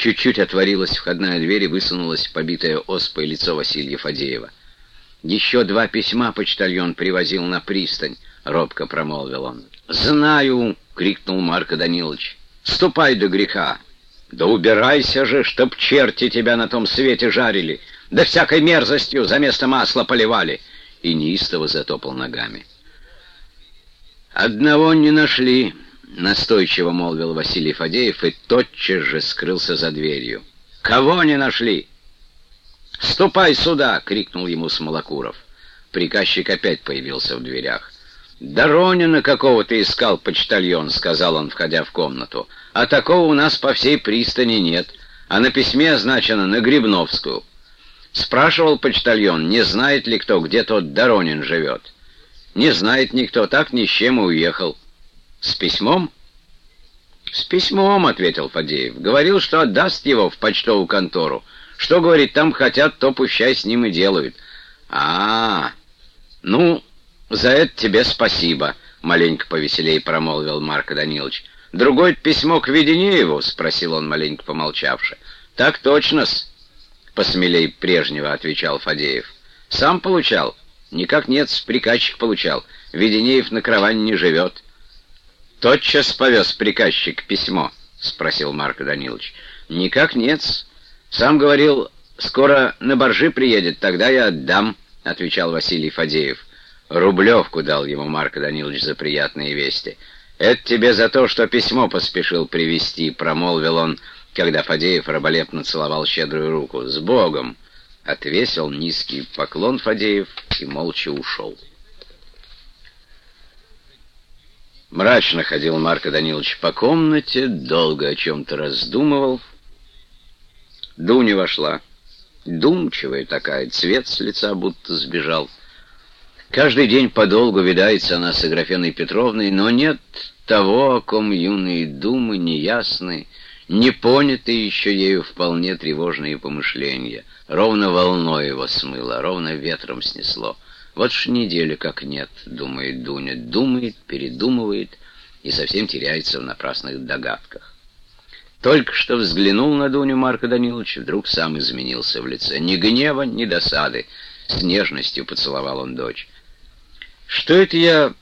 Чуть-чуть отворилась входная дверь и высунулась побитое оспой лицо Василия Фадеева. «Еще два письма почтальон привозил на пристань», — робко промолвил он. «Знаю!» — крикнул Марко Данилович. «Ступай до греха!» «Да убирайся же, чтоб черти тебя на том свете жарили, да всякой мерзостью за место масла поливали!» И неистово затопал ногами. «Одного не нашли», — настойчиво молвил Василий Фадеев и тотчас же скрылся за дверью. «Кого не нашли?» «Ступай сюда!» — крикнул ему Смолокуров. Приказчик опять появился в дверях. «Доронина какого-то искал почтальон», — сказал он, входя в комнату. «А такого у нас по всей пристани нет, а на письме означено на Грибновскую». Спрашивал почтальон, не знает ли кто, где тот Доронин живет. «Не знает никто, так ни с чем и уехал». «С письмом?» «С письмом», — ответил Фадеев. «Говорил, что отдаст его в почтовую контору. Что, говорит, там хотят, то пущай с ним и делают». «А, -а, -а ну, за это тебе спасибо», — маленько повеселее промолвил Марко Данилович. «Другое письмо к Веденееву?» — спросил он, маленько помолчавши. «Так точно-с», — посмелей прежнего отвечал Фадеев. «Сам получал?» «Никак нет, приказчик получал. Веденеев на караване не живет». «Тотчас повез приказчик письмо?» — спросил Марко Данилович. «Никак нет. Сам говорил, скоро на боржи приедет, тогда я отдам», — отвечал Василий Фадеев. Рублевку дал ему Марко Данилович за приятные вести. «Это тебе за то, что письмо поспешил привезти», — промолвил он, когда Фадеев раболепно целовал щедрую руку. «С Богом!» — отвесил низкий поклон Фадеев и молча ушел. Мрачно ходил Марко Данилович по комнате, долго о чем-то раздумывал. Дуня вошла. Думчивая такая, цвет с лица будто сбежал. Каждый день подолгу видается она с Аграфеной Петровной, но нет того, о ком юные думы неясны, не поняты еще ею вполне тревожные помышления. Ровно волной его смыло, ровно ветром снесло. Вот ж неделя как нет, думает Дуня, думает, передумывает и совсем теряется в напрасных догадках. Только что взглянул на Дуню Марка Данилович, вдруг сам изменился в лице. Ни гнева, ни досады. С нежностью поцеловал он дочь. «Что это я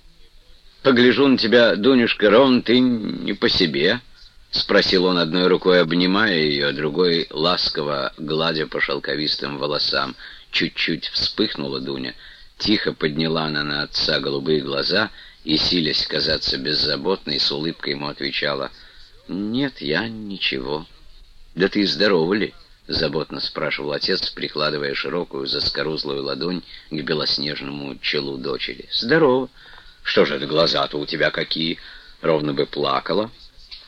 погляжу на тебя, Дунюшка, ровно ты не по себе?» — спросил он одной рукой, обнимая ее, другой ласково гладя по шелковистым волосам. Чуть-чуть вспыхнула Дуня — Тихо подняла она на отца голубые глаза и, силясь казаться беззаботной, с улыбкой ему отвечала, «Нет, я ничего». «Да ты здорова ли?» — заботно спрашивал отец, прикладывая широкую заскорузлую ладонь к белоснежному челу дочери. «Здорово. Что же это глаза-то у тебя какие?» Ровно бы плакала.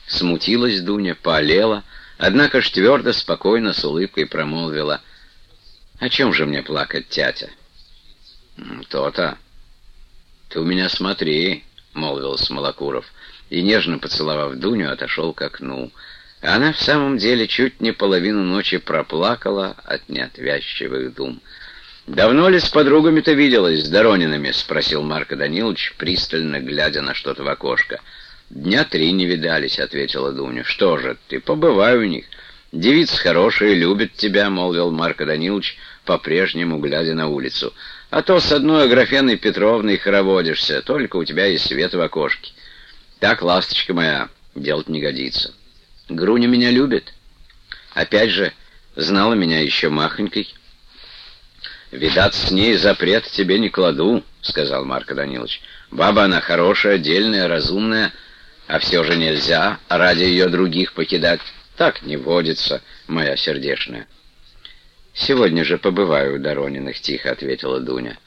Смутилась Дуня, поолела, однако ж твердо, спокойно, с улыбкой промолвила. «О чем же мне плакать, тятя?» «То-то. Ты у меня смотри», — молвил Смолокуров, и, нежно поцеловав Дуню, отошел к окну. Она в самом деле чуть не половину ночи проплакала от неотвязчивых дум. «Давно ли с подругами-то виделась, с Доронинами?» — спросил Марко Данилович, пристально глядя на что-то в окошко. «Дня три не видались», — ответила Дуня. «Что же, ты побывай у них. Девицы хорошие, любят тебя», — молвил Марко Данилович, по-прежнему глядя на улицу. А то с одной Аграфеной Петровной хороводишься, только у тебя есть свет в окошке. Так, ласточка моя, делать не годится. Груня меня любит. Опять же, знала меня еще махонькой. «Видать, с ней запрет тебе не кладу», — сказал Марко Данилович. «Баба она хорошая, дельная, разумная, а все же нельзя ради ее других покидать. Так не водится, моя сердешная». «Сегодня же побываю у Дорониных», — тихо ответила Дуня.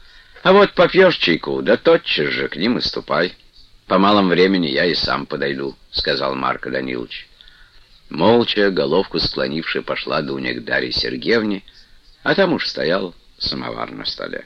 «А вот попьешь чайку, да тотчас же к ним и ступай. По малом времени я и сам подойду», — сказал Марко Данилович. Молча, головку склонивши, пошла Дуня к Дарье Сергеевне, а там уж стоял самовар на столе.